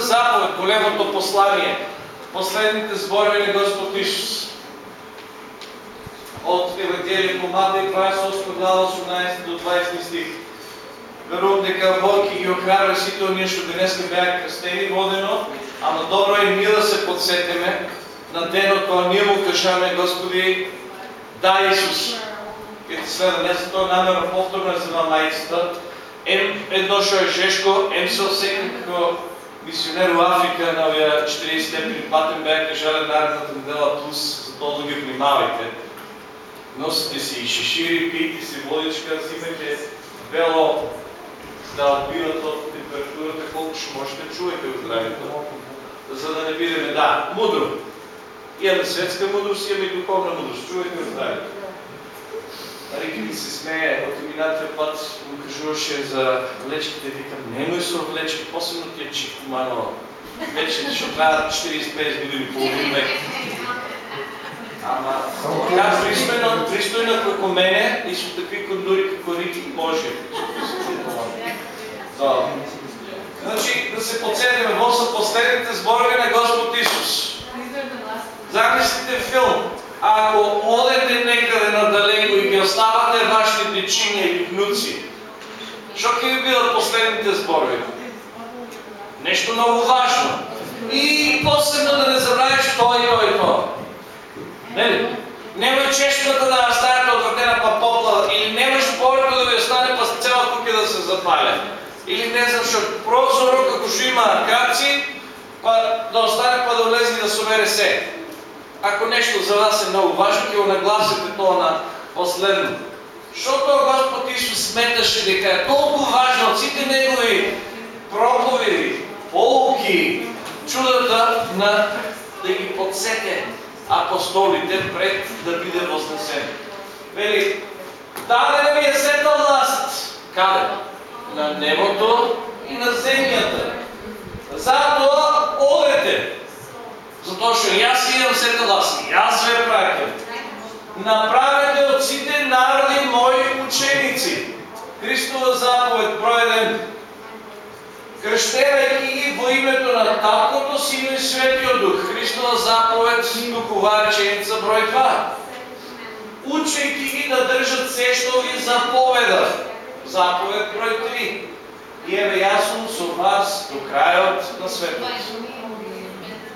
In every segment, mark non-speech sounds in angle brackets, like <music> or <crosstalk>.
Последната заповед, големото послание, последните зборови на Господ Исус. От Евангелие по Матей 28 глава 18 до 20 стих. Верувам дека Бог и ги охрабри сите оние што денеска бяха кръстени водено, ама добро е ние да се подсетиме на денот кога ние му кажаме Господи, да Исус. И следва не за тоа намерно повторно за на мајцата, ем едно што е жешко, ем со секако мисионер у Африка на овие 40 степени патен бяха кажале наредната недела плюс, за тоа да ги внимавайте. Носите си и шишири, пийте си водичка, взимайте бело да отбиват от температурата колко ще можете чуете от здравето, за да не бидеме, да, мудро. Имаме светска мудрост, имаме и духовна мудрост. Чувайте от здравето. Рики ми се смее, от миналия път му кажуваше за влечките, викам, немой со влечки, посебно тия чифомано. Вече ще трябва 40-50 години, половин век. Ама, така пристойно, пристойно како мене и со такви кондури како Рики може. Да. Значи да се подсетиме, во са последните зборови на Господ Исус. Замислите филм. Ако одете надалеко и оставате вашите чиня или внуци, що ќе ви бидат последните зборови? Нещо много важно. И последно да не забравиш то и то и то. Нели? Немoj чешката да оставите отвратена па попла или немаш повече да ви остане па цела куќа да се запаля. Или не знам што прозорот како што има краци, па да остане па да влезе и да собере се. Ако нещо за вас е много важно, ќе го нагласите тоа на последно. Тоа Господ Исус сметаше дека е толку важно од сите негови проповеди, полуки, чудата на да ги подсете апостолите пред да биде вознесен. Вели, дадена ми е сета власт. Каде? На небото и на земята. Затоа одете. Затоа што јас имам сета власт. Јас ве праќам. Направете од сите народи мои ученици. Христова заповед, број 1 кръщевайки ги во името на Таткото, Сина и Светиот Дух. Христова заповед, Духова реченица број 2. Учейки ги да држат се што ви заповеда. Заповед број 3. И еве јас сум со вас до крајот на светот.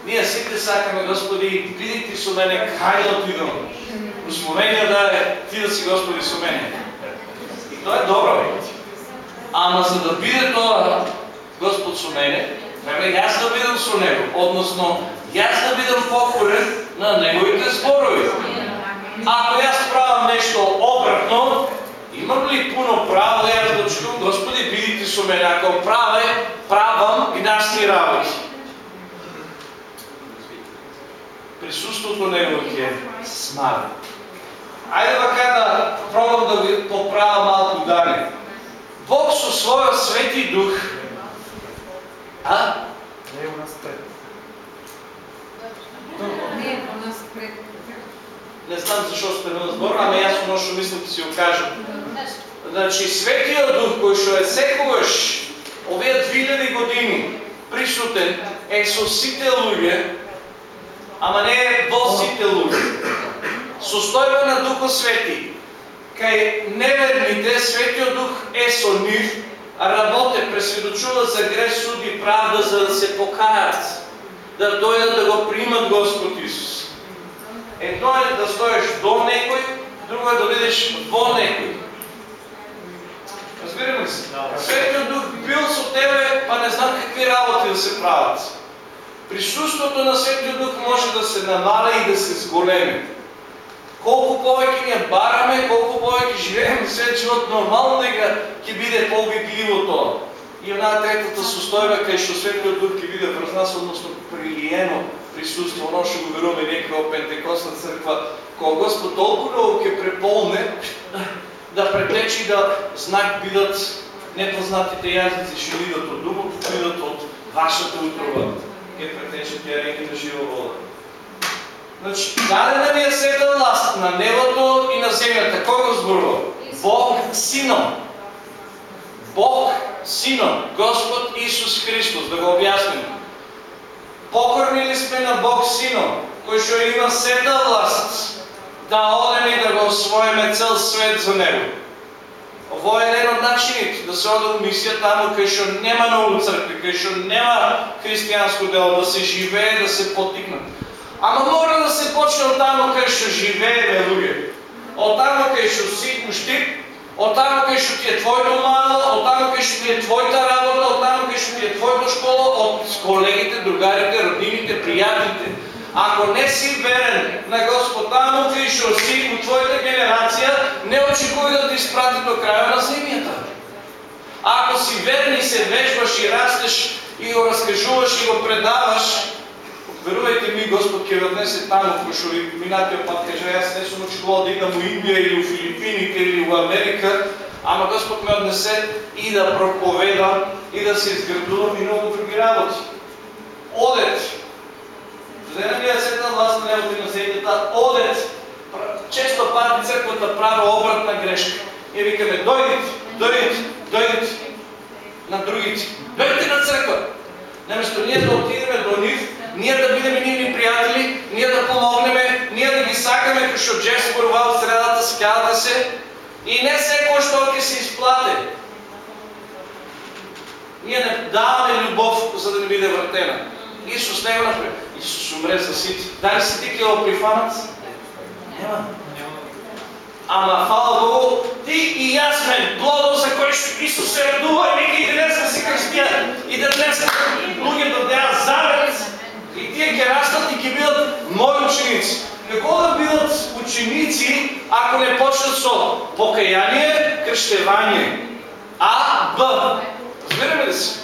Ние сите сакаме, Господи, бидите со мене кај да да е, ти да си Господи со мене. И тоа е добро, бе. Ама за да биде тоа, Господ со мене, треба јас да бидам со Него, односно јас да бидам покорен на Неговите зборови. Ако јас правам нешто обратно, имам ли пуно право да чувам, Господи, бидите со мене, ако праве, правам гнасни работи. Присуството Негово ќе смари. Ајде вака да пробам да ви поправя малку дане. Бог со својот свети дух а? Не е у нас пред. Не е у нас пред. Не знам защо сте на збор, ама јас оно што мислам да си го кажам. Значи, Светиот Дух, кој што е секогаш овие 2000 години присутен е со сите луѓе, ама не е во сите луѓе. Состојба на Духот Свети. Кај неверните, Светиот Дух е со нив, работе, пресведочува за грех, суди правда, за да се покаят, да дойдат да го примат Господ Исус. Едно е да стоиш до некој, друго е да видиш во некој. Разбираме се? Светиот Дух бил со тебе, па не знам какви работи да се правят. Присуството на Светиот Дух може да се намаля и да се сголеми. Колку повеќе ние бараме, колку повеќе живееме <laughs> свет живот, нормално дека ќе биде по-обидливо тоа. И една третата состојба кај што Светиот Дух ќе биде врз нас, односно прилиено присуство, оно што го веруваме некој од Пентекостна црква, кога Господ толку многу ќе преполне, <laughs> да претечи да знак бидат непознатите јазици што идат од думот, идат од вашата утрова, ќе претечат ја реки на жива вода. Значи, дадена ми е сета власт на небото и на земјата. Кој го зборува? Бог Сином. Бог Сином, Господ Исус Христос, да го објасним. Покорни сме на Бог Сино, кој што има сета власт, да одеме и да го освоиме цел свет за Него. Ово е еден од начините да се оде у мисија таму кај што нема нову цркви, кај што нема дело, да се живее, да се потикнат. Ама мора да се почне од таму кај што живееме луѓе. Од таму кај што си ушти, од таму кај што ти е твоето мало, од таму кај што ти е твојата работа, од таму кај што ти е твоето школа, од колегите, другарите, роднините, пријателите. Ако не си верен на Господ таму кај што си у твојата генерација, не очекувај да те изпрати до краја на земјата. Ако си верен и се вежбаш и растеш и го разкажуваш и го предаваш, верувајте ми, Господ ќе ве однесе таму, кој што ви минатиот пат кажа, јас не сум очекувал да идам у Индија или у Филипините или у Америка, ама Господ ме однесе и да проповедам и да се изградувам и многу други работи. Одет, Зена ми е сетна власт на левото на земјата, одет, често пати црквата прави обратна грешка. И викаме, дојдите, дојдите, дојдите на другите. Дојдите на црква. Наместо ние да отидеме до нив, ние да бидеме нивни пријатели, ние да помогнеме, ние да ги сакаме кој што Джеф зборувал в средата, скјавате се. И не секој што ќе се изплате. Ние не даваме љубов за да не биде вратена. Исус не го направи. Исус умре за сите. Дали си ти фанат? Нема. Ама фала ти и јас сме плодот за што Исус се радува и вика и днес си христијан и да днес луѓе да дадат завет и тие ќе растат и ќе бидат мои ученици. Како да бидат ученици ако не почнат со покаяние, крштевање? А, Б. Разбираме ли се?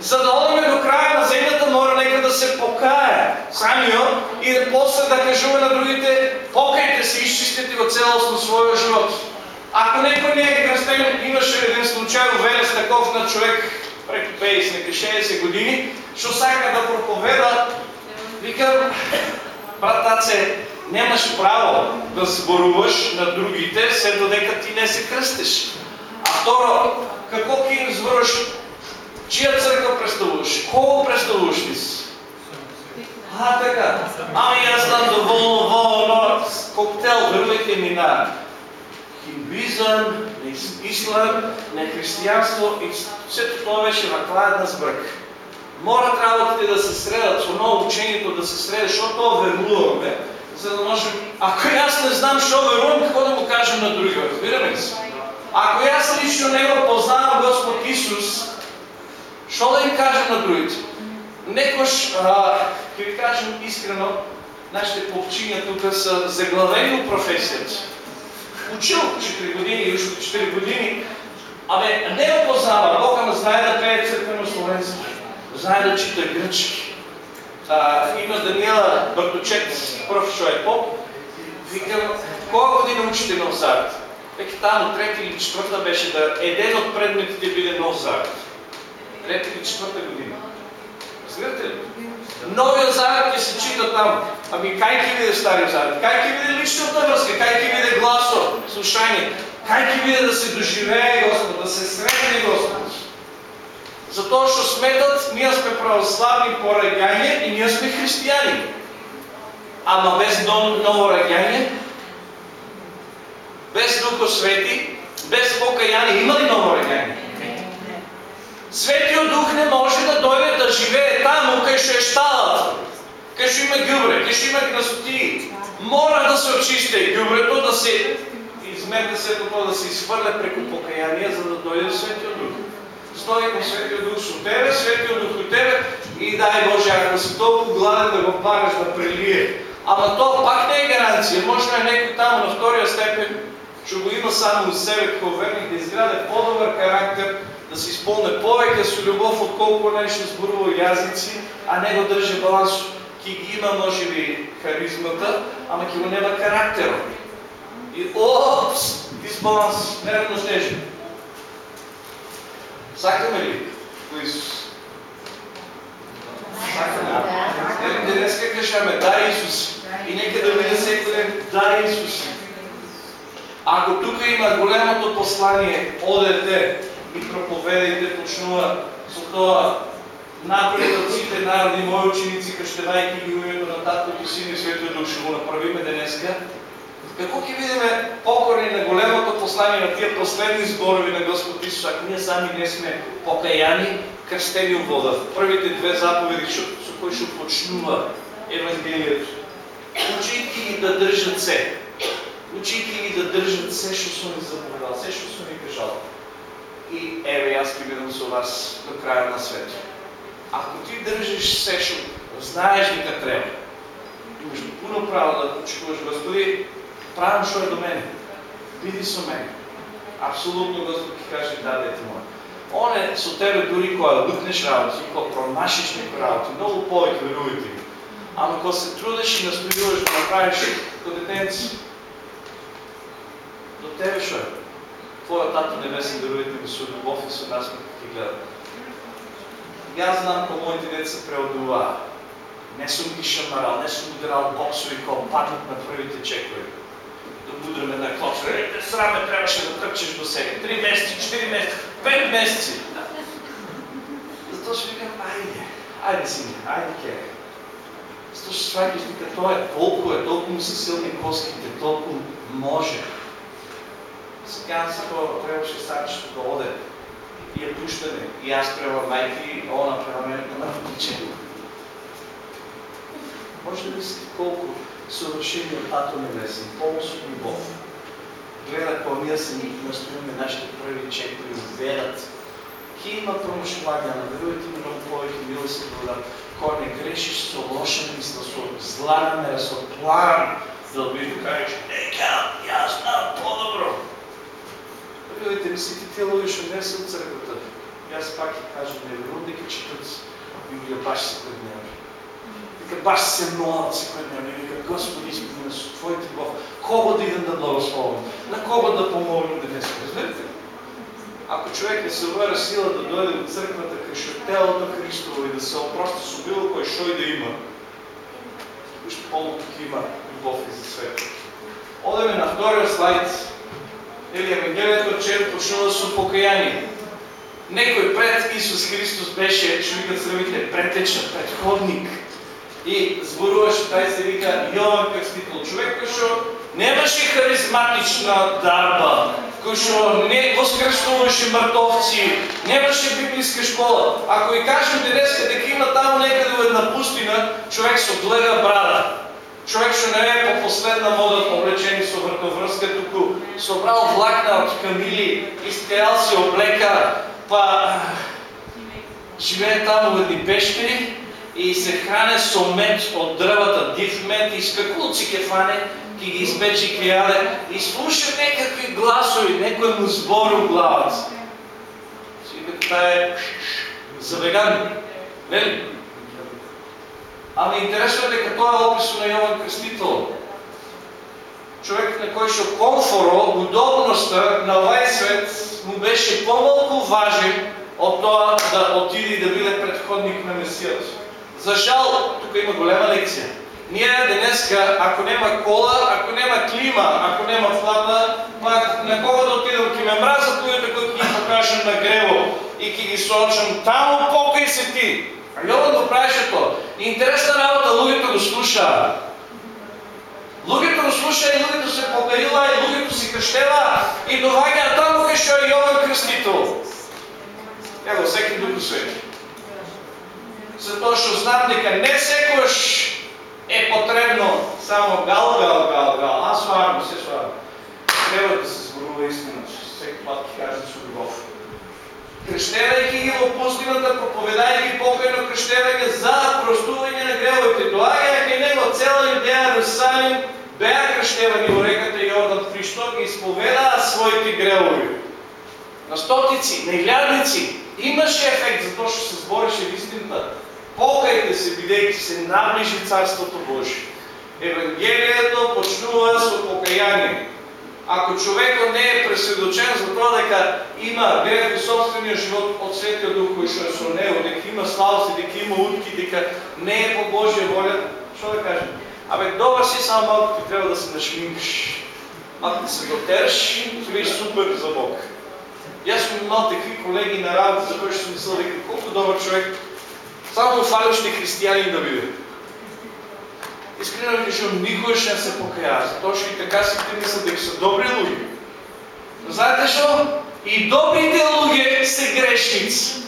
За да одиме до краја на земјата мора нека да се покае самиот и да после да кажува на другите покајте се, изчистите го целосно својот живот. Ако некој не е крстен, имаше еден случај у Велес таков на човек преку 50 нека 60 години, што сака да проповеда, вика, брат таце, немаш право да зборуваш на другите, се додека ти не се крстиш. А второ, како ќе им Чия църква представуваш? Кого представуваш ли си? А, така. Ами аз съм доволно, волно, коктейл, верувайте ми на хиндуизъм, на ислам, на християнство и всичко това беше една сбрък. Морат работите да се средат, оно учението да се среда, защото то веруваме, за да можем... Ако аз не знам, що верувам, какво да му кажем на другия? Разбираме ли се? Ако аз лично не го познавам Господ Исус, Що да им кажем на другите? Некош, ќе ви кажем искрено, нашите попчиња тук са заглавени от професията. Учил 4 години или 4 години, абе не го познава, Бог ама знае да пее църквено словенски, знае да чита гръчки. А, има Даниела Барточет, проф. е поп, викам, кога година учите нов завет? Веќе таму трети или четврта беше да еден от предметите биде нов завет трета или четвърта година. Разбирате ли? Новият завет ќе се чита там. Ами кај ќе биде стариот завет? Кај ќе биде личната връзка? Кај ќе биде гласо, слушање? Кај ќе биде да се доживее Господ, да се сретне Господ? Затоа што сметат, ние сме православни по и ние сме християни. Ама без ново раѓање, без Духо Свети, без покаяние, има ли ново раѓање? Светиот Дух не може да дойде да живее таму кај што е шталата, кај што има ѓубре, кај што има гнасоти. Мора да се очисти ѓубрето, да се измете се тоа да се изхвърля преку покаяние, за да дойде Светиот Дух. Кон Светиот Дух со тебе, Светиот Дух у тебе и дай Боже, ако си толкова гладен да го параш да прелие. Ама то пак не е гаранция. Може е некој таму на втория степен, што го има само у себе, како верник, да изграде по-добър характер, да се изпълне повече с любов, отколко нещо сборува язици, а не го държи баланс. Ки ги има, може би, харизмата, ама ки го няма характер. И опс, дисбаланс, неравнождежен. Сакаме ли по Исус? Сакаме. Днес кажаме, да Исус. И нека да мине всеки ден, да Исус. Ако тук има голямото послание, одете, и проповедите почнува со тоа напред от сите народи, мои ученици, кръщевайки ги името на Татото и Син и Светия Дух, го направиме денеска. Какво ќе видиме покорни на големото послание на тия последни зборови на Господ Исус, ако ние сами не сме покаяни, кръстени в вода. Првите две заповеди, со кои ще почнува Евангелието. Учите ги да држат се. Учите ги да држат се, што сум ви заповедал, се, што сум ви кажал. И еве, аз ќе бидам со вас до краja на света. Ако ти држиш се, што знаеш дека треба, имаш пуно право да очекуваш Господи, правам што е до мене. Биди со мене. Абсолютно Господ ќе каже да, дете моје. Он е со тебе дури кога лукнеш работи, кога промашиш некои работи, многу повеќе верувате ми. Ама кога се трудиш и настојуваш да направиш како детенци, до тебе што е? Твојот Тато Небесен верувате ми со любов и со насмех ќе гледа. Јас знам кога моите деца преодуваа. Не сум ги шамарал, не сум ударал боксови кога паднат на првите чекови. Да удраме на клопче. Е, сраме трябваше да тръпчеш до сега. Три месеци, четири месеца, пет месеци. Затоа ще викам, айде, айде сине, айде ке. Затоа ще сваќаш дека тоа е толкова, е толкова му са силни коските, толкова може. Сега се тоа трябваше сакаш да оде и я пущаме. И аз према майки, она према мен на втиче. Може да мислите колко съвършени от Тато Небесен, пълно с любов. Гледа, ние се ни настоиме нашите първи чекови, верят. Ки има промишления, наверувайте ми много повече милост и. Кога не грешиш со лоша мисла, со зла намера, со план, да обиш да кажеш, нека, аз знам по-добро. Видите ли, сите што не се от църквата, аз пак ќе кажам, не верувам дека четат Библија баш секој дневно. Вика, баш се молят секој дневно. Вика, Господи, исполни со Твоите любов. Кого да идем да благословим? На кого да помогнем да не се разберете? Ако човек не се вера сила да дойде от църквата кај телото Христово и да се опрости со било кој што и да има, вижте пълно тук има любов и за света. Одеме на втория слайд. Или Евангелието че почнува со покаяние. Некој пред Исус Христос беше, што викат срамите, претечен, предходник. И зборуваше, тај се вика Јован Крстител, човек кој немаше харизматична дарба, кој што не воскреснуваше мртовци, немаше библиска школа. Ако и кажем денеска дека има таму некаде една пустина, човек со гледа брада, човек што не е по последна мода облечени со вртоврска, туку собрал влакна од камили, изкајал си облека, па живее таму во едни пештери и се хране со мед од дрвата, див мед и скакулци ке фане, ки ги испечи ке јаде и слуша некакви гласови, некој му збори у главата. Си вика, таа е за вегани. Вели? Ами интересно е дека тоа е описано на Јован Крстител. Човек на кој што комфоро, удобноста на овај свет му беше помалку важен од тоа да отиде и да биде предходник на Месијата. За жал, тук има голема лекция. Ние денеска, ако нема кола, ако нема клима, ако нема флата, пак на кого да отидам, ки ме мразат луѓето кои ги покажам на грево и ки ги сочам, таму покај се ти. Јован го правеше тоа. Интересна работа, луѓето го слушаа. Луѓето го слушаа и луѓето се покарила и луѓето се крштела и доваѓаа таму кај што е Јован Крстител. Ево, всеки Дух Свети. Затоа што знам дека не секојаш е потребно само гал, гал, гал, гал. Аз сварам, се сварам. Треба да се зборува истина, всеки пат ќе кажем со любов. Крещевајќи ги во пустината, проповедајќи покајно крещевање за простување на гревовите. Доаѓаја кај него цела Јудеја, Иерусалим, беа крещевани во реката Јордан, при што ги исповедаа своите гревови. На стотици, на илјадници, имаше ефект затоа што се збореше вистината. Покајте се, бидејќи се наближи Царството Божие. Евангелието почнува со покаяние. Ако човекот не е пресведочен за тоа дека има гледа собствениот живот од Светиот Дух кој што е со него, дека има славост, дека има утки, дека не е по Божја воля, што да кажем? Абе, добар си, само малко ти треба да се нашминкаш. Ако ти се дотераш, ќе бидеш супер за Бог. И аз съм имал такви колеги на работа, за които съм мислил дека колко добър човек Само фалющи християни да биде. Искрено кажам, никой ще не се покая. Точно и така си те мислят дека са добри луѓе. Но знаете що? И добрите луѓе се грешници.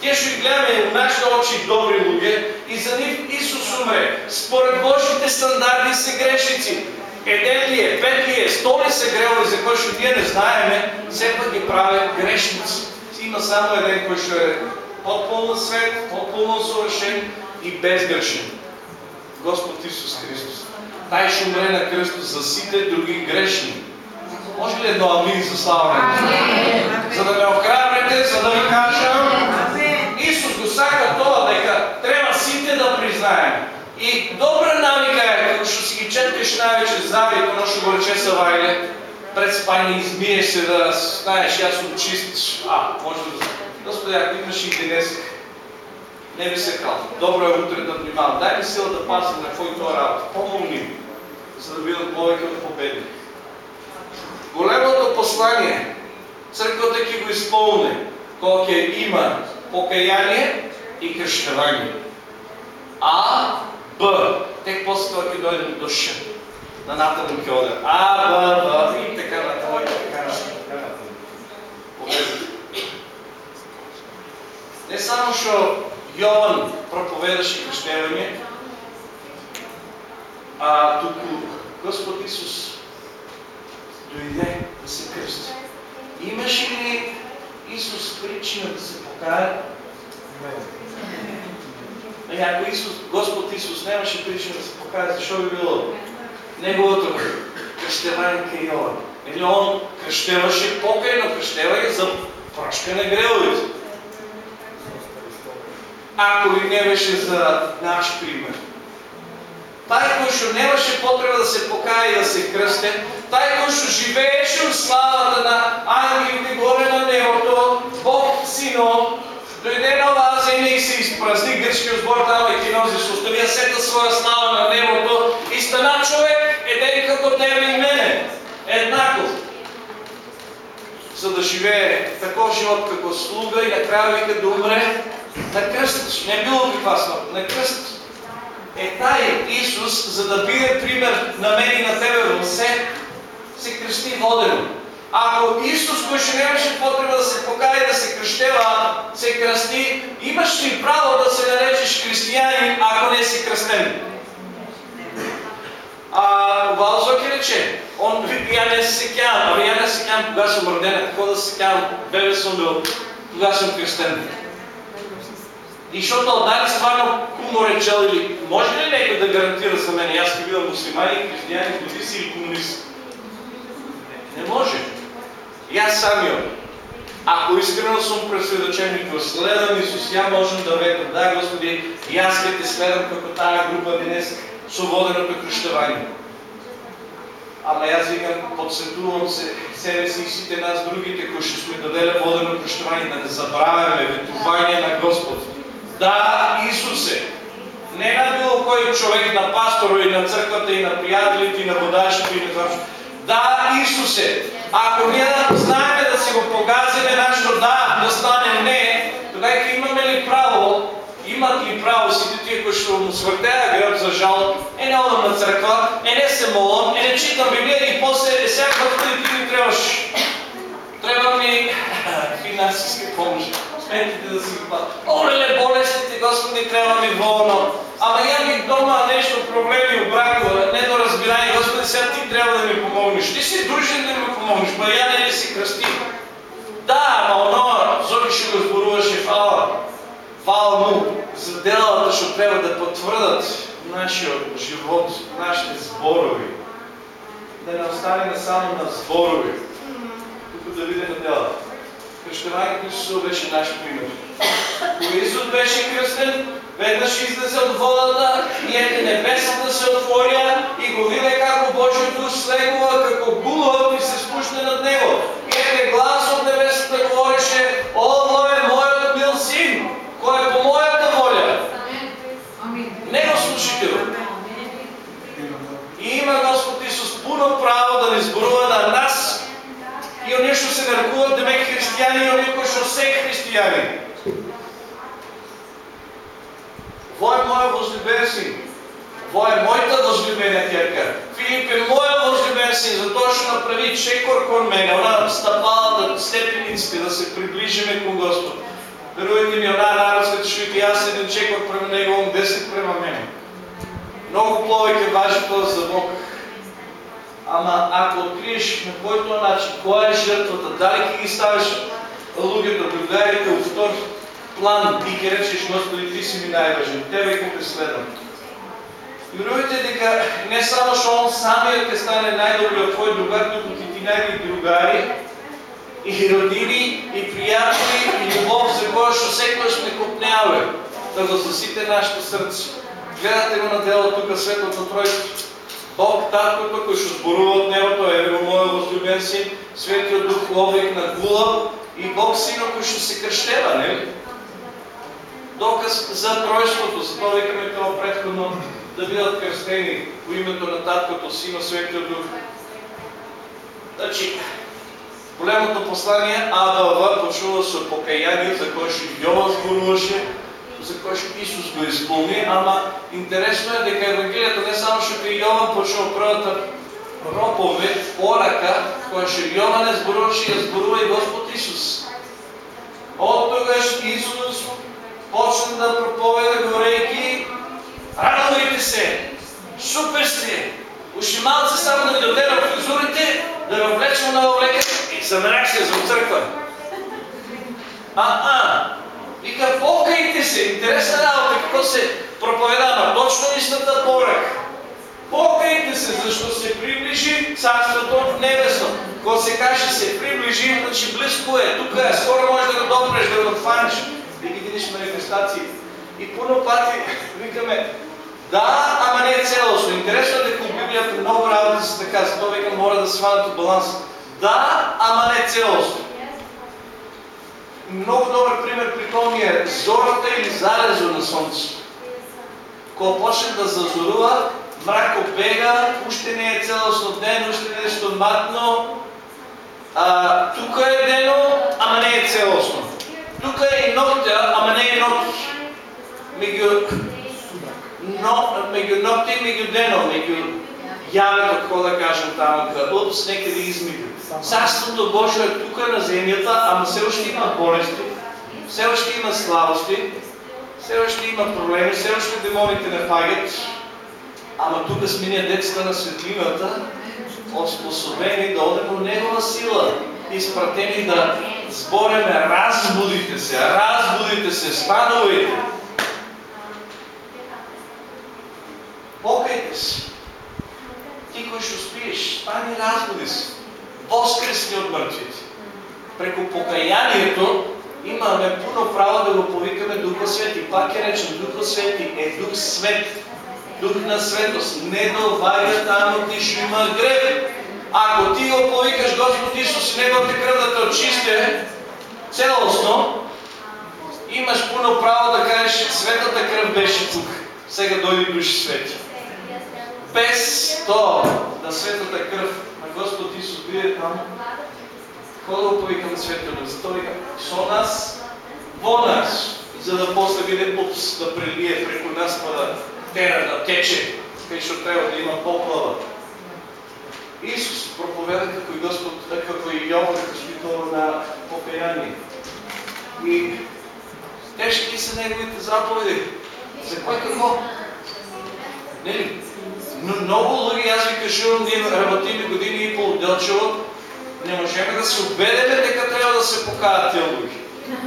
Тие ще гледаме в нашите очи добри луѓе и за нив Исус умре. Според Божите стандарти се грешници. Еден ли е, пет ли е, сто ли се грели, за ще ние не знаеме, все пак ги правят грешници. Има само един, който ще по-пълна свет, по-пълно съвършен и безгрешен. Господ Исус Христос. Taj ще умре на кръста за сите други грешни. Може ли едно амин за слава на? За да ме охрабрите, за да ви кажа, Исус го сака това, дека трябва сите да признаем. И добра навика е, като ще си ги четеш най-вече здравието, но ще го рече Савайле, пред спане измиеш се да знаеш, съм чист. А, може да Господи, ако имаш и днес, не би се кал. Добро е утре да внимавам. Дай ми сила да пазим на твоето работа. Помогни ми, за да бидат повече от победи. Големото послание, църквата ќе го изпълни, кога ќе има покаяние и кръщевание. А, Б. Тек после това ќе дойдем до Ш. На натаму ќе оде. А, Б, Б и така натаму и така натаму. Не само што Јован проповедаше кръщевање, а туку Господ Исус дойде да се кръсти. Имаше ли Исус причина да се покая? Ако Исус, Господ Исус нямаше причина да се покая, защо би било? Неговото кръщевание кај Йован. Или он кръщеваше покаяно кръщеване за прашка на греловите. Ако ли не беше за наш пример. Taj koji što nemaše potreba da se pokaje i da se krste, što живееше в славата на ангелите горе на небото, Бог Сино, дойде на вас и се изпразни гръцкият сбор там и кино, защото вие сета своя слава на небото и като тебе и мене, еднаков. За да живее таков живот като слуга и накрая вика да умре на кръст. Не било каква смърт, на кръст е taj Исус, за да биде пример на мен и на тебе в все, се кръсти водено. Ако Исус, който нямаше потреба да се покая да се кръщева, се кръсти, имаш ли право да се наречеш християнин, ако не си кръстен? А Валзо рече, он вика, я не се секявам, ами я не се секявам, кога съм роден, какво да се секявам, бебе съм бил, кога съм кръстен. И защото дали стварно кумно речел или може ли някой да гарантира за мен, аз ще видя мусlimani, християни, будисти или комунисти? Не може. И аз самиот. Ако искрено съм пресведочен и го следам Исус, я можем да ветам, да, Господи, и аз ке те следам како тая група днес со воденото кръщевание. Ама аз викам, подсветувам се себе си и сите нас другите, кои ще сме даделе водено кръщевание, да не забравяме ветување на Господ. Да, Исусе, не на било кой човек, на пастора и на църквата, и на приятелите, и на водачите, и на това. Да, Исусе, ако ние да знаем да си го погазиме нашето да, да стане не, тогава имаме ли право, имат ли право сите тия, които ще му свъртея гръб за жал, е не одам на църква, е не се молам, е не читам Библия и после е всяка път, ти ми трябваш. Трябва ми <laughs> финансистка помощ сметките да си платят. Оле, болестите, Господи, трябва ми волно. Ама я ми дома нещо, проблеми, бракове, недоразбирание, Господи, сега ти трябва да ми помогнеш. Ти си душен да ми помогнеш, ба я не си кръсти? Да, ама оно, Зоки ще го сборуваше фала. Фала му за делата, защото трябва да потвърдат нашия живот, нашите сборови. Да не останем само на сборови, тук да видим делата кръщеванието Исус беше наш пример. Кога Исус беше кръстен, веднъж излезе от водата и ете небесата се отворя и го видя како Божия дух слегува, како булът и се спуща над него. И ете глас от небесата говореше, О, е моят мил син, кой е по моята воля. Него слушайте. И има Господ Пълно право да ни сборува на нас и они што се нарекуват демек християни и они кои што се християни. Во е моя возлюбен син. Во е мојата возлюбена керка. Филип е моја возлюбен син, затоа што направи чекор кон мене, она стапала да степениците да се приближиме кон Господ. Веруете ми, она народска што и јас еден чекор према него, он 10 према мене. Многу повеќе важи тоа за Бог. Ама ако откриеш на който начин, коя е жертвата, дали ги ставиш луѓето, другарите во втор план и ќе речеш Господи, ти си ми најважен, тебе ќе те следам. Верувате дека не само што он самиот ќе стане најдобриот твој другар, туку ќе ти најди другари и родини и пријатели и љубов за која што секојаш ме копнеаве да го засите нашето срце. Гледате го на дело тука светото тројство. Бог таткото кој што зборува од небото е во мојот возлюбен син, светиот дух ловик на гула и Бог синот кој што се крштева, нели? Доказ за тројството, за тоа викаме тоа предходно да бидат крстени во името на Таткото, Сина, Светиот Дух. Значи, големото послание АБВ почува со покаяние, за кое што Јован зборуваше, за кое што Исус го исполни, ама интересно е дека Евангелието не само што кај Јован почува првата проповед, порака, која што Јован не зборуваше, ја зборува и Господ Исус. От тогаш Исус почна да проповеда горејки Радвайте се! Супер сте! Уши малце само да ви додера фризурите, да ви облечем на облека и събрах се за църква. А-а! Вика, покайте се! Интересна работа, какво се проповедава? Точно истата порък. Покайте се, защо се приближи Царството небесно. Когато се каже се приближи, значи близко е, тук е, скоро можеш да го допреш, да го хванеш, да ги видиш манифестации. И пуно пати викаме, да, ама не е цялостно. Интересно е дека Библията много работи се така, затова века мора да сванат от баланс. Да, ама не цялостно. Много добър пример при това ми е зората или залезо на слънцето. Кога почне да зазорува, мрак обега, още не е цялостно ден, още не е стоматно. А, тук е дено, ама не е цялостно. Тук е и ногтя, ама не е ногти. Меѓу но, меѓу ногти и дено, меѓу јавето, како да кажем таму, упс, некаде измеѓу. Царството Божие е тука на земјата, ама се още има болести, все още има слабости, все още има проблеми, все още демоните не фагат, ама тука сме ние децата на светлината, отспособени да одем от Негова сила, изпратени да сбореме, разбудите се, разбудите се, станувайте. Покайте се. Ти кој што спиеш, стани разбуди се. Воскресни од мртвите. Преко покаянието имаме пуно право да го повикаме Духа Свети. Пак е речем, Духа Свети е Дух Свет. Дух на светост. Не довага таму ти што има грев. Ако ти го повикаш Господ Исус Неговата кръв да те очисти целостно, имаш пуно право да кажеш, светата кръв беше тук. Сега дойди души свети без то да светата кръв на Господ Исус биде там, да повикаме? Зато вика, со нас, во нас, за да после биде упс, да прелие преко нас, па да тера, да тече, кај што трябва да има поплава. Исус проповеда како и Господ, како и Јован Крстител на покаяние. И тежки са неговите заповеди. За кой какво? Нели? Но много луѓе, аз ви кажувам, ние работиме години и пол Делчево, не можем да се убедеме дека трябва да се покаят тия луѓе.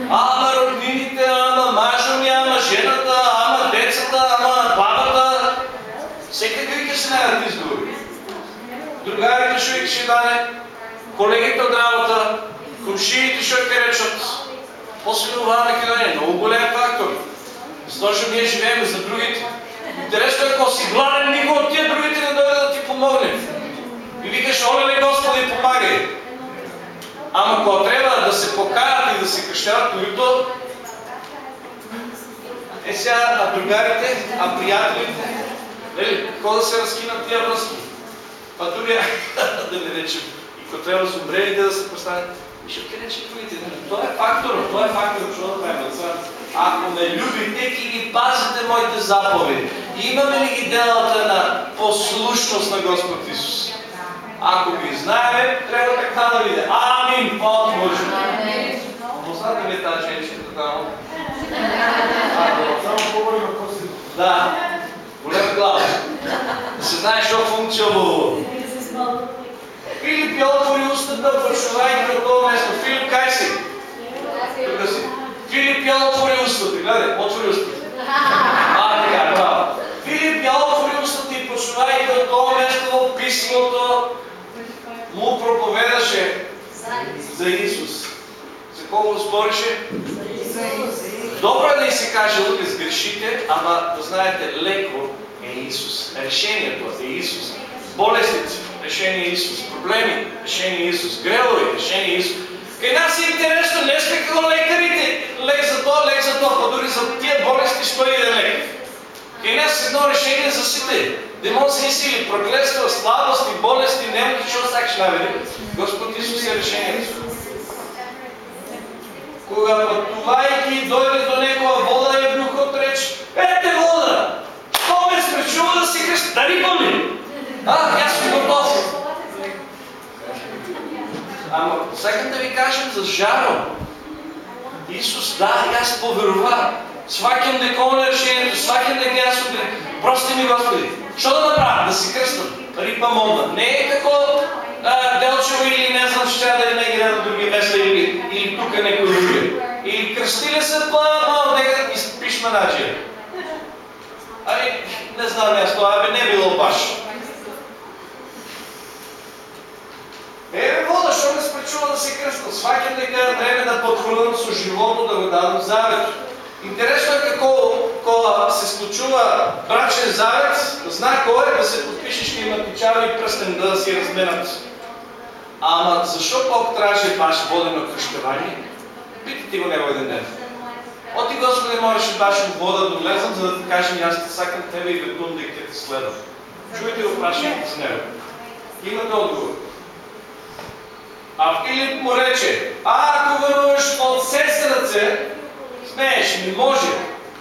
Ама роднините, ама мажо ми, ама жената, ама децата, ама бабата. Всекакви ќе се најдат изговори. Другарите што ќе дане, колегите од работа, комшиите што ќе речат. После оваа ќе е много голем фактор. Затоа што ние живееме за другите. Интересно е, ако си гладен, никой от тия другите не дойде да ти помогне. И викаш, оле ли Господи, помагай. Ама ако трябва да се покаят и да се кръщават които, е сега, а другарите, а приятелите, нали, какво да се разкинат тия връзки? А дори, <laughs> да не речем, ако трябва с умрелите да се представят, и ще ти рече другите. Това е фактор, това е фактор, защото правим деца. ако ме любите и ги пазите моите заповеди. Имаме ли ги делата на послушност на Господ Исус? Ако ги знаем, трябва така да видим. Амин! Хвала ти Боже! Позната ли тази женщина там? Само по-голяма коси. Да. Голям глас. Да се знае, що функция. Филип я отвори устата, прочувайки от това место. Филип, кай си? Тук си. Филип я отвори устата. Гледай, отвори устата. А, така, браво. Филип я отвори устата и прочувайки от това место в писмото, му проповедаше за Исус. За кого спореше? Добро е да и се каже, да сгрешите, ама знаете, леко е Исус. Решението е Исус. Болестите, решение Исус. Проблеми, решение Исус. Грелови, решение Исус. Кай нас е интересно, не сме лекарите. Лек за това, лек за това, па дори за тия болести ще иде лек. Кай нас едно решение за сите. Демонски сили, проклетства, слабости, болести, немки, що сак ще наведе. Господ Исус е решението. Кога пътувайки дойде до негова вода и духът реч, ете вода, то ме спречува да си кръща, да рипам ли? А, аз съм готов. Ама, сега да ви кажем за жаро. Исус, да, и аз поверова. Свакям дека он е решението, свакям дека аз съм Прости ми, Господи. Що да направя? Да си кръстам. Рипа модна. Не е како а, Делчево или не знам, ще да не игра на други места или, или тук некои други. Или кръстили се това, мало дека изпишма начин. Ами, не знам аз това, не било баш. Е, вода, що ме спречува да се кръстам? Свакам дека време да подхвърлям со живото, да го дадам завет. Интересно е како, кога се случува брачен завет, знак е да се подпишеш и има печали и пръстен да си разменят. Ама защо Бог трябваше баш водено кръщевание? Питайте го него един ден. Оти Господи, можеше баш вода да влезам, за да ти кажем, аз те сакам тебе и веднъм да те следвам. Чуйте го, прашайте за него. Имате отговор. А Филип му рече, ако веруваш от все сърце, смееш ми, може.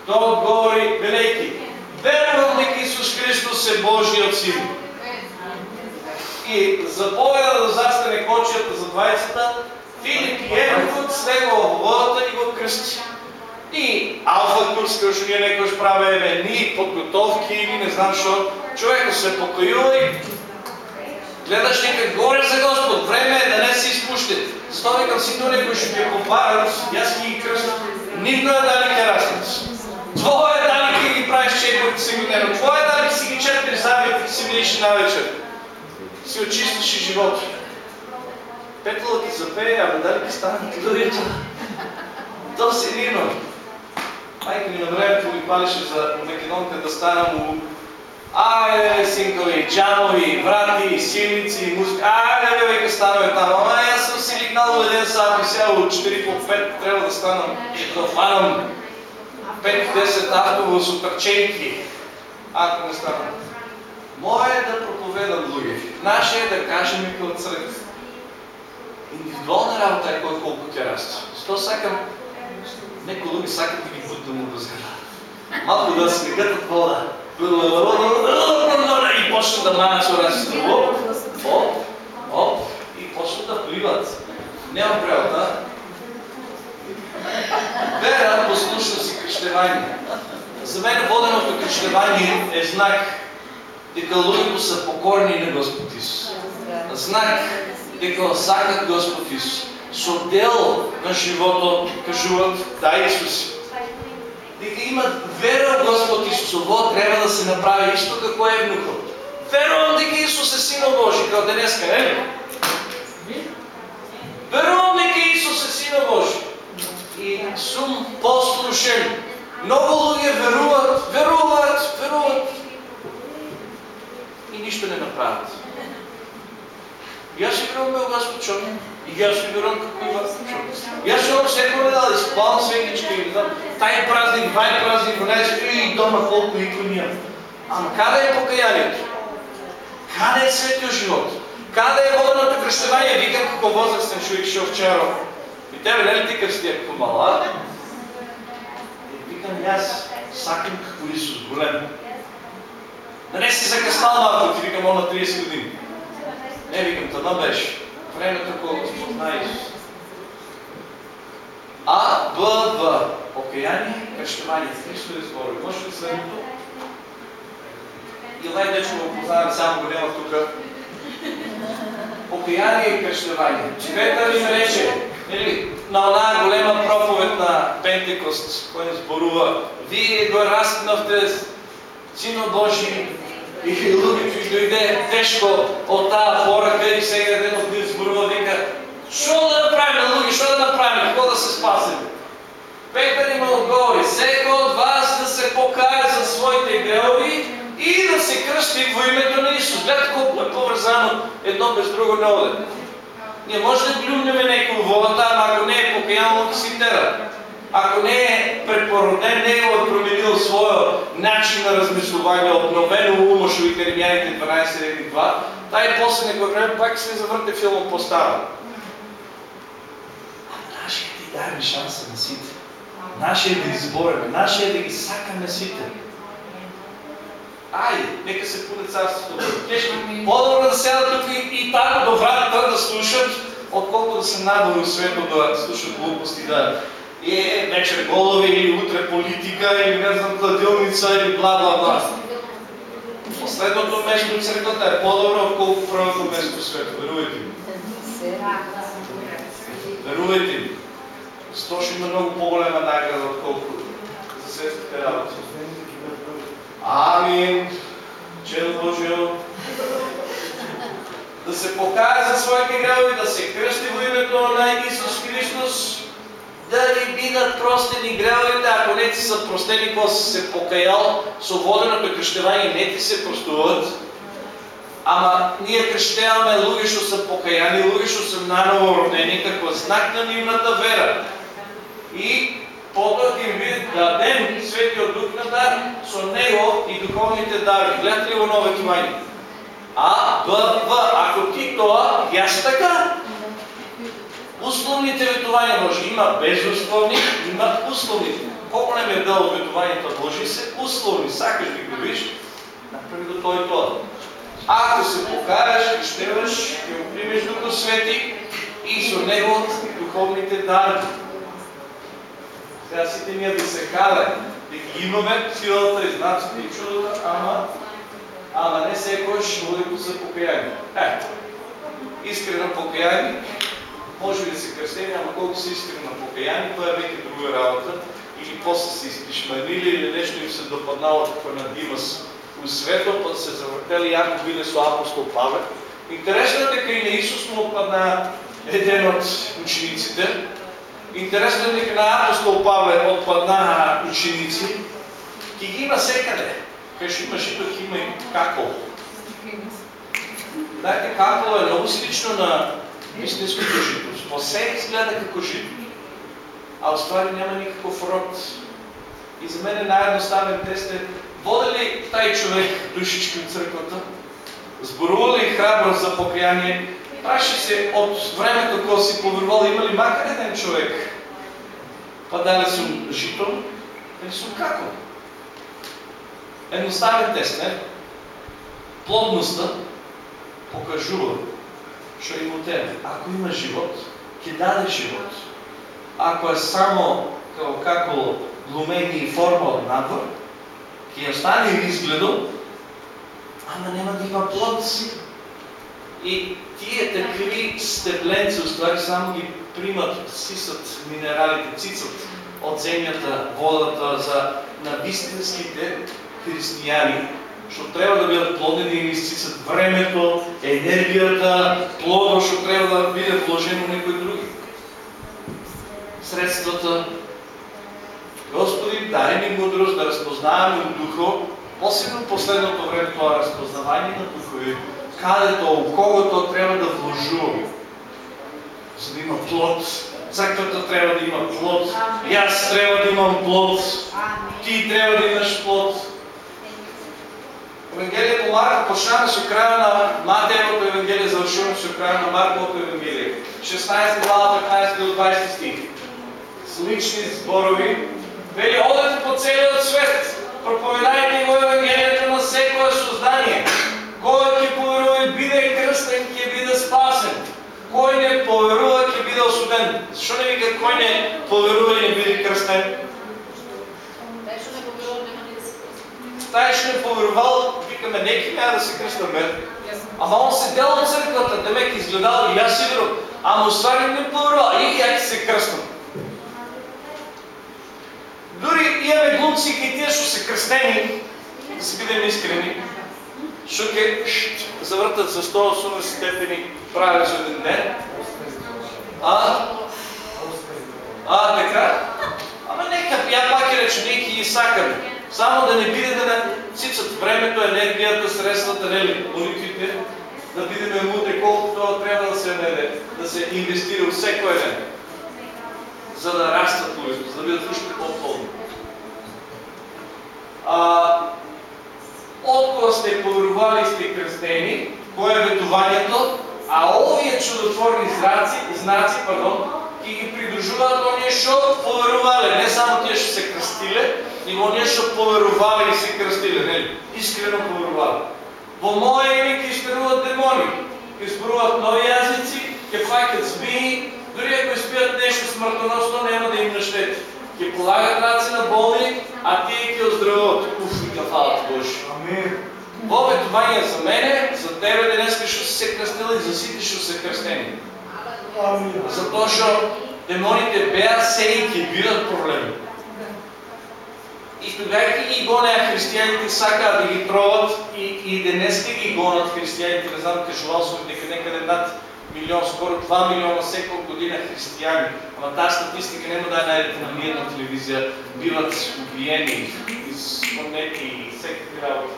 Той отговори, велики, верувам дека Исус Христос е Божият син. И заповеда да застане кочията за двайцата, Филип и Еврот слега в водата и го кръсти. И Алфа Турска, що ние некош праве ни подготовки или не знам що, човека се покоила и гледаш нека горе за изпущи. Затова викам си то некои ще ги попарат, и аз ги кръстам. Нито е дали керасница. Твое е дали ки ги правиш четвърти си година. Твое е дали си ги четири завети си видиш на вечер. Си очистиш и живота. Петъл ти запее, ама дали ти станат людите? То си нино. Майка ми на времето ми палеше за македонка да стана му Айде, синкови, джанови, брати, силници, музика. Айде, бе, века станаме там. Ама аз съм си лигнал един сам и сега от 4 по 5 трябва да станам. Да фанам 5-10 автобус суперченки. Ако не станам. Мое е да проповедам други. Наше е да кажем и като църква. Индивидуална работа е кой колко тя расте. Сто сакам, некои други сакат да ги будат да му разгада. Малко да се гътат вода. И почна да манят со различни. Оп, оп. И почна да пливат. Нямам превод, а? Вера, послушност и кръщевание. За мен воденото кръщевание е знак дека луѓето са покорни на Господ Исус. Знак дека сакат Господ Исус. Со дел на живото кажуват да Исус. Дека имат вера в Господ Исус. Ово трябва да се направи исто како е внукот. Верувам дека Исус е Синот Божи, како денеска, не ли? Верувам дека Исус е Синот Божи. И сум послушен. Много луѓе веруват, веруват, веруват и нищо не направят. И аз си верувам в Господ човек. И аз си верувам како има човек. И аз ще всеки ден да изпълна светичка и да тай празник, вай празник, внес и дома колко икони имам. Ама къде е покаянието? Къде е светия живот? Къде е воденото кръщевание? Викам како възрастен човек шел вчера. И тебе не ли ти кръсти ако мала? Викам, и аз сакам како Исус, голем. Да не си закъснал малко, ти викам, он на 30 години. Не, викам, това беше. Времето, колко Исус. А, Б, В. Покаяние, кръщевание. Христо избори. Може ли следното? И лай дечко го познавам само го няма тук. Покаяние и кръщевание. Петър им рече, на една голема проповед на Пентекост, кой не зборува, вие го разпнавте Сино Божи и луѓето и дойде тешко от таа порака и сега еден от нив зборува, вика, Що да направим, луѓе, що да направим, какво да се спасим? Петър има отговори, всеки от вас да се покая за своите грехове и да се кръсти во името на Исус. Гледайте колко е повързано едно без друго не оде. Ние може да блюмнеме некој во водата, ама ако не е покаянно да си тера. Ако не е препороден, не е променил своя начин на размислување, обновено и Еремјаните 12.2, тај после некој време пак се заврте филм по старо. А нашият ти даде шанса на сите. Нашия да избореме, нашия да ги сакаме сите. Айде, нека се пуне царството. Те ще по-добро да седат тук и, и там до вратата да слушат, отколкото да се надали свето да слушат глупости, да е вечер голови или утре политика или не знам кладилница или бла бла бла. Последното нещо в църквата е по-добро, отколкото първото место в света. Верувайте ми. Верувайте ми. Сто ще има много по-голема награда, отколкото за светските работи. Амин. Чел Божио. Да се покая за своите грехове, да се кръсти во името на Исус Христос, да ви бидат простени греховете, ако не ти са простени, кога си се покаял, со воденото кръщевање не ти се простуват. Ама ние кръщеваме луѓе што са покаяни, луѓе што са наново родени, како знак на нивната вера. И ќе им биде даден Светиот Дух на дар со него и духовните дарби. Гледате ли го нове тување? А, Б, В, ако ти тоа, јас така. Условните ветувања може. Има безусловни, има условни. Колко не ме дал ветувањето Божи се условни. Сакаш ги видиш, направи го тој тоа. Ако се покараш, кръщеваш, ќе го примеш Духа Свети и со него духовните дарби. Сега сите ние да се каде, да ги имаме силата и знаците и чудата, ама, ама не секојаш луѓето се покаяни. Е, искрено покаяни, може да се кръстени, ама колко си искрено покаяни, това е веќе друга работа. Или после се изпишманили или нещо им се допаднало како на Димас у свето, па се завъртели яко биле со апостол Павел. Интересно е дека и на Исус му отпадна еден от учениците, Интересно е дека на апостол Павле отпаднаха ученици, ки ги има секаде. Кај што има жито, ќе има и какол. Знаете, какол е много слично на истинското жито. По се изгледа како жито, а ствари няма никакъв род. И за мен най-едноставен тест е, води ли taj човек душички от църквата? Зборува ли храброст за покаяние? Праши се от времето, кога си поверувал, има ли макар един човек? Па дали сум жито или сум како? Едноставен тест, не? Плодността покажува што има тебе. Ако има живот, ќе даде живот. Ако е само како како глумение и форма од надвор, ќе остане изгледом, ама нема да има плод. И тие такви стебленци, уствари само ги примат, сисат минералите, цицат от земята, водата за на вистинските християни, што треба да бидат плодени и изцисат времето, енергията, плодо, што треба да биде вложено некои други. Средствата. Господи, дай ни мудрост да разпознаваме от Духо, посебно последното време това разпознавание на Духови, кадето, у когото трябва да вложуваме, за да има плод. Църквата трябва да има плод. И аз трябва да имам плод. Ти трябва да имаш плод. Евангелие по Марко почнава со краja на Матеевото Евангелие, завършено со краja на Марковото Евангелие. 16 глава, 15 до 20 стих. С лични зборови Вели, одете по целиот свет, проповедајте го Евангелието на секое создание. Кој ќе поверува и биде крстен, ќе биде спасен. Кој не поверува, ќе биде осуден. Што не вика кој не поверува и не биде крстен? Тај што не поверувал, викаме, неки няма да се крстаме. Ама он седел от църквата, демек изгледал и аз сигурно, ама оствари не поверува, и я се крстам. Дори имаме глумци и тие што се крстени, да си бидем искрени, што ќе завъртат за 180 степени правец един ден. А? А, така? Ама нека, я пак ќе рече, ние ги сакаме. Само да не биде да не цицат времето, енергията, средствата, нели, молитвите, да бидеме мудри колкото трябва да се, не, да се инвестира всеки ден, за да растат луѓето, за да бидат уште по-полни. А, откога сте поверували и сте кръстени, кое е ветувањето, а овие чудотворни знаци, знаци, пардон, ќе ги придружуваат оние што поверувале, не само тие што се крстиле, него оние што поверувале и се крстиле, нели? Искрено поверувале. Во моје име ќе изтеруват демони, ќе зборуват нови јазици, ќе фаќат змии, дури ако испијат нешто смртоносно, нема да им наштети. Ќе полагат раци на болни, а тие ќе оздравуват. Уф, и фала Боже. Амин. Во ветување за мене, за тебе што си се крстил и за сите што се крстени. Затоа што демоните беа се и ќе бидат проблеми. И тогајќи ги гонеа христијаните, сакаат да ги троват и, и денеска ги гонат христијаните, не знам, кажувал сум дека некаде над милион, скоро 2 милиона секоја година христијани, ама таа статистика нема да ја најдете на ниједна телевизија, биват убиени, изгонети и секакви работи.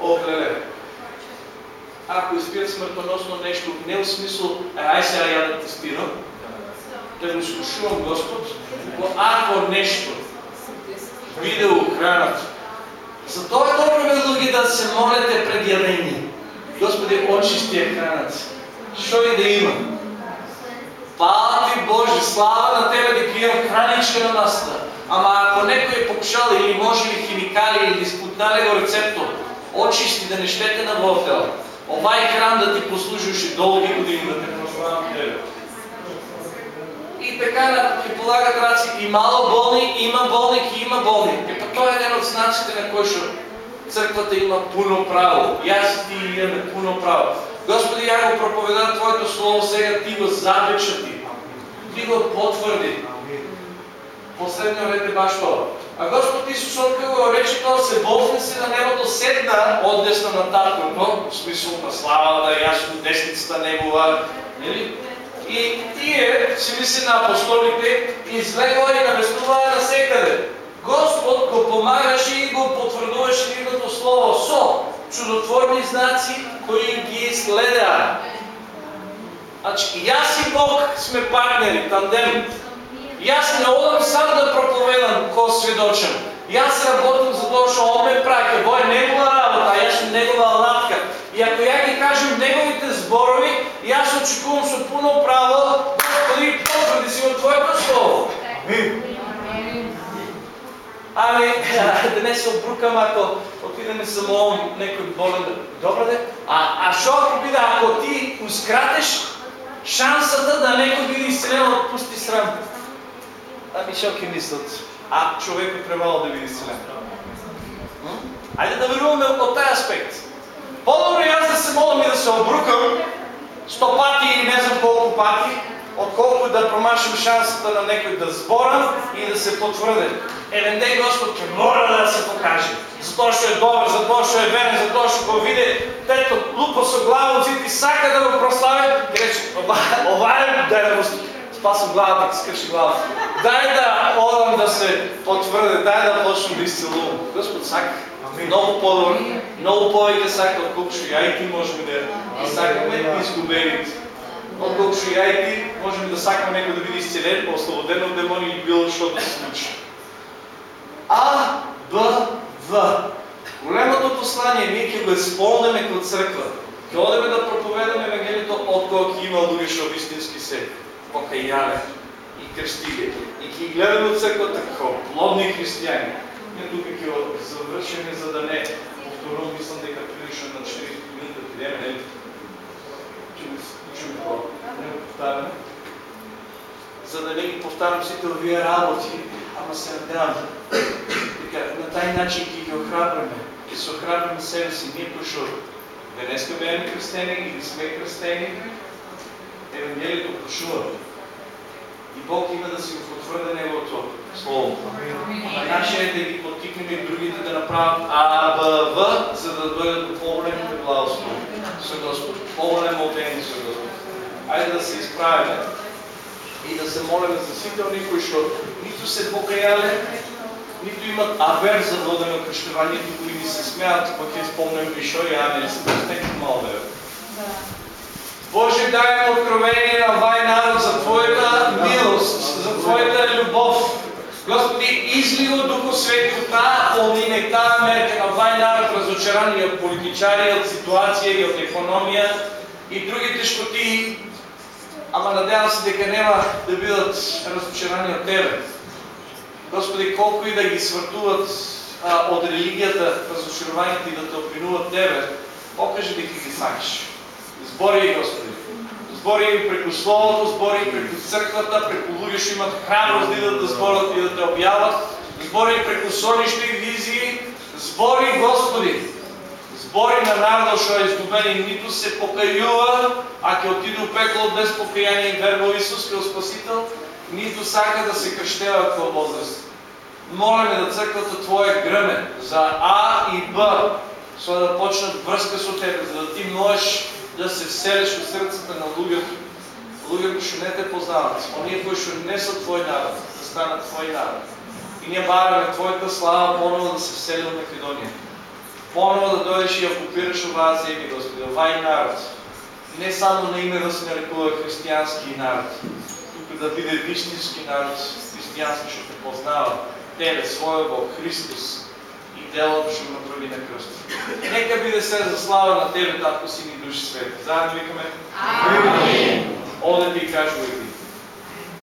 Оглеле. Ако изпият смъртоносно нещо, не в смисъл, «Е, ай сега я да тестирам, да го изкушувам Господ, но ако нещо биде охранат. Затова е добро, други, да се молите пред ядение. Господи, очисти я. Що и да има? Хвала ти Боже, слава на Тебе дека имам храничка на масата. Ама ако некој е покушал или може би химикали или спутнале го рецептор, очисти да не щете на вотела. Овај хран да ти послужише долги години да те прославам Тебе. И така ќе полагат и мало болни, има болни, ќе има болни. Е па тоа е еден од знаците на кој што црквата има пуно право. И ти имаме пуно право. Господи, ја го проповедам Твоето Слово сега, Ти го запечати. Ти го потврди. Последниот ред е баш тоа. А Господ Исус откога го рече тоа се се на небото седна од десна на татното, в смисъл на славата, сум десницата негова, нели? И тие, си мисли на апостолите, излегла и навестуваа насекаде. Господ го помагаше и го потврдуваше нивното слово со чудотворни знаци кои ги следеа. Значи, јас и Бог сме партнери, тандем. Јас не одам сам да проповедам ко сведочам. Јас работам за тоа што он ме праќа. Во е негова работа, а јас негова алатка. И ако ја ги кажем неговите зборови, јас очекувам со пуно право, Господи, потврди си во Твоето Слово. Ами, <laughs> да не се обрукам, ако отидеме само некој болен. Добро де? А, а шо ако биде, ако ти ускратеш шансата да некој биде исцелен од пусти срам? Ами шо ќе мислат? А човекот пребало да биде исцелен. М? Ајде да веруваме од тај аспект. По-добро јас да се молам и да се обрукам сто пати или не знам колку пати, отколку да промашам шансата на некој да зборам и да се потврде. Еден ден Господ ќе мора да се покаже. Затоа што е добар, затоа што е верен, затоа што го види тето лупа со глава зид и сака да го прослави, ќе рече, ова, е да спасам главата, ќе скрши главата. Дай да одам да се потврде, дай да почнам да изцелувам. Господ сака. Много по-добър, много повече сака, отколкото што ја и ти можеме да сакаме изгубените. Отколкото што ја и ти можеме да сакаме некој да биде изцелен, ослободен от демони или било што да се случи. А, Б, В. Големото послание ние ќе го исполнеме како црква. Ќе одеме да проповедаме Евангелието од кога ќе има луѓе што вистински се покајале и кръсти ги. И ги гледаме от църквата како плодни християни. Ние тук ги завършиме, за да не повторувам, мислам дека прилично на 40 минути да отидеме, не ли? Чуме, това. Не го повтаряме. За да не ги повтарям сите овие работи, ама се надявам. Така, на taj начин ги ги охрабраме. И се охрабраме себе си. Ние кои што денеска беме кръстени или сме кръстени, Евангелието пошува. И Бог има да си го потвърда Неговото Слово. А наше е да ги потикнем и другите да направят А, Б, В, за да дойдат до по-големите благослови с Господ, по-големо обени с Господ. Айде да се изправяме и да се молим за всички кои што нито се покаяле, нито имат авер за водено кръщевание, нито кои ни се смеят, пък я спомням Вишо и се достекнат малко веро. Боже, дай им откровение на вай народ за Твоята милост, за Твоята любов. Господи, изли от Духа Свети от тая мерка на вай народ, разочарани от политичари, от ситуация и от економия и другите щоти, ама надявам се дека нема да бидат разочарани от Тебе. Господи, колко и да ги свъртуват а, от религията, разочарованите и да те опинуват Тебе, покажи дека ги сакаш. Збори Господи. Збори ги преко Словото, збори ги преко църквата, преко луѓе што имат храброст да идат да зборат и да те објават. Збори ги преко сонишни визии. Збори, Господи. Збори на народот што е изгубен и ниту се покајува, а ќе отиде пекло без покаяние и верба во Исус како Спасител, ниту сака да се крштева како возраст. Молиме да църквата Твоя гръме за А и Б, со да почнат врска со Тебе, за да Ти можеш да се вселиш в сърцата на луѓето, луѓе кои што не те познават, оние кои што не са Твој народ, да станат Твој народ. И ние бараме Твоята слава поново да се всели в Македония. Поново да дойдеш и окупираш оваа земја, Господи, овај народ. Не само на име да се нарекува християнски народ, туку да биде вистински народ, християнски што те познава, Тебе, своя Бог, Христос, делото што направи на кръста. Нека биде се за слава на Тебе, Татко, Син и Душ Свет. Заедно викаме. Амин. Оде ти ти.